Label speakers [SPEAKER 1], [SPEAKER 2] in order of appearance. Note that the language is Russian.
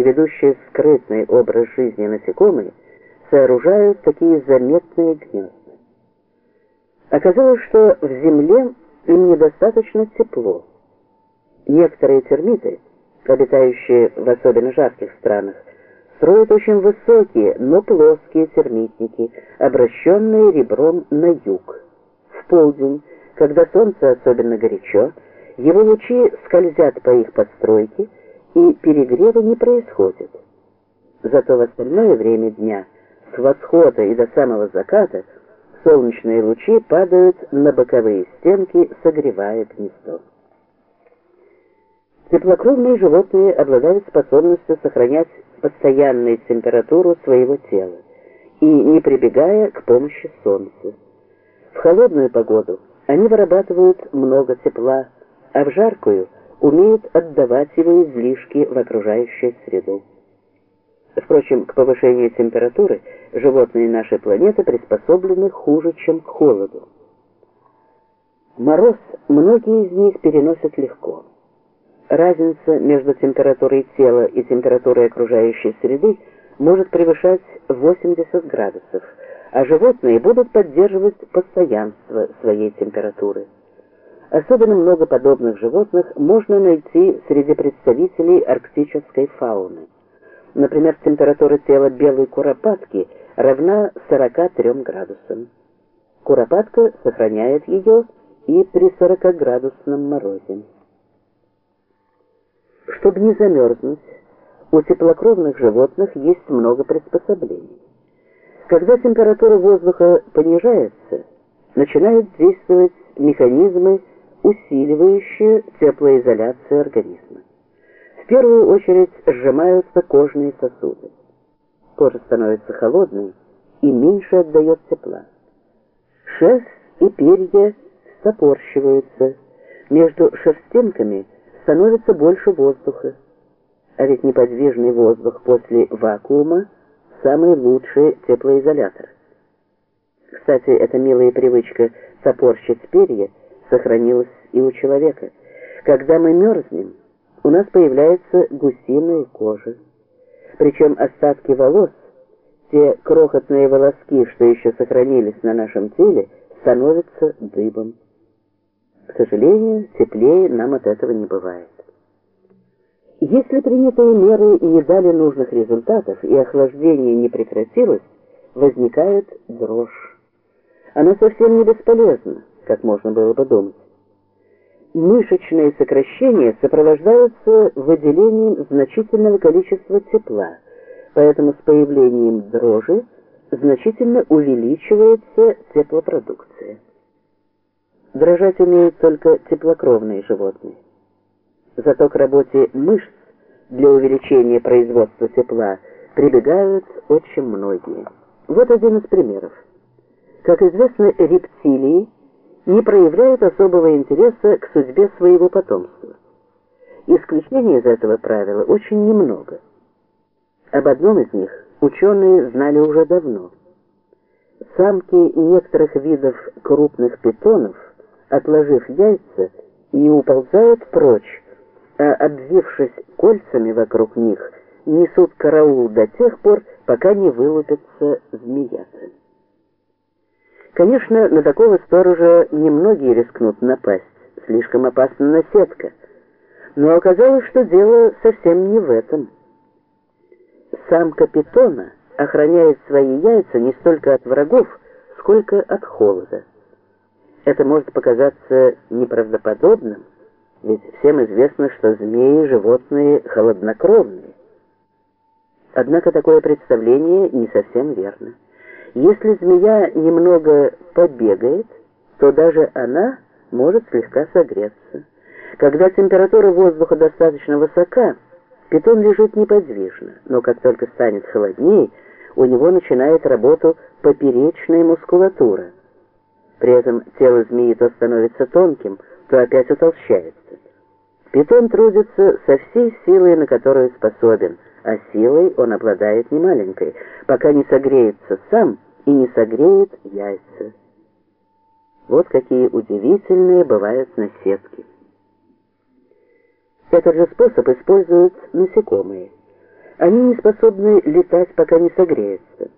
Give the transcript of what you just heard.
[SPEAKER 1] и ведущие скрытный образ жизни насекомые сооружают такие заметные гнезда. Оказалось, что в земле им недостаточно тепло. Некоторые термиты, обитающие в особенно жарких странах, строят очень высокие, но плоские термитники, обращенные ребром на юг. В полдень, когда солнце особенно горячо, его лучи скользят по их подстройке, и перегрева не происходит. Зато в остальное время дня, с восхода и до самого заката, солнечные лучи падают на боковые стенки, согревая гнездо. Теплокровные животные обладают способностью сохранять постоянную температуру своего тела и не прибегая к помощи солнца. В холодную погоду они вырабатывают много тепла, а в жаркую умеют отдавать его излишки в окружающую среду. Впрочем, к повышению температуры животные нашей планеты приспособлены хуже, чем к холоду. Мороз многие из них переносят легко. Разница между температурой тела и температурой окружающей среды может превышать 80 градусов, а животные будут поддерживать постоянство своей температуры. Особенно много подобных животных можно найти среди представителей арктической фауны. Например, температура тела белой куропатки равна 43 градусам. Куропатка сохраняет ее и при 40-градусном морозе. Чтобы не замерзнуть, у теплокровных животных есть много приспособлений. Когда температура воздуха понижается, начинают действовать механизмы усиливающие теплоизоляцию организма. В первую очередь сжимаются кожные сосуды. Кожа становится холодной и меньше отдает тепла. Шерсть и перья сопорщиваются, между шерстинками становится больше воздуха. А ведь неподвижный воздух после вакуума – самый лучший теплоизолятор. Кстати, эта милая привычка сопорщить перья – сохранилось и у человека. Когда мы мерзнем, у нас появляется гусиная кожа. Причем остатки волос, те крохотные волоски, что еще сохранились на нашем теле, становятся дыбом. К сожалению, теплее нам от этого не бывает. Если принятые меры не дали нужных результатов и охлаждение не прекратилось, возникает дрожь. Она совсем не бесполезна как можно было бы думать. Мышечные сокращения сопровождаются выделением значительного количества тепла, поэтому с появлением дрожи значительно увеличивается теплопродукция. Дрожать умеют только теплокровные животные. Зато к работе мышц для увеличения производства тепла прибегают очень многие. Вот один из примеров. Как известно, рептилии – не проявляют особого интереса к судьбе своего потомства. Исключений из этого правила очень немного. Об одном из них ученые знали уже давно. Самки некоторых видов крупных питонов, отложив яйца, не уползают прочь, а обвившись кольцами вокруг них, несут караул до тех пор, пока не вылупятся змеяты. Конечно, на такого сторожа немногие рискнут напасть, слишком опасна наседка. Но оказалось, что дело совсем не в этом. Самка питона охраняет свои яйца не столько от врагов, сколько от холода. Это может показаться неправдоподобным, ведь всем известно, что змеи – животные холоднокровные. Однако такое представление не совсем верно. Если змея немного побегает, то даже она может слегка согреться. Когда температура воздуха достаточно высока, питон лежит неподвижно, но как только станет холоднее, у него начинает работу поперечная мускулатура. При этом тело змеи то становится тонким, то опять утолщается. Питон трудится со всей силой, на которую способен – а силой он обладает немаленькой, пока не согреется сам и не согреет яйца. Вот какие удивительные бывают наседки. Этот же способ используют насекомые. Они не способны летать, пока не согреются.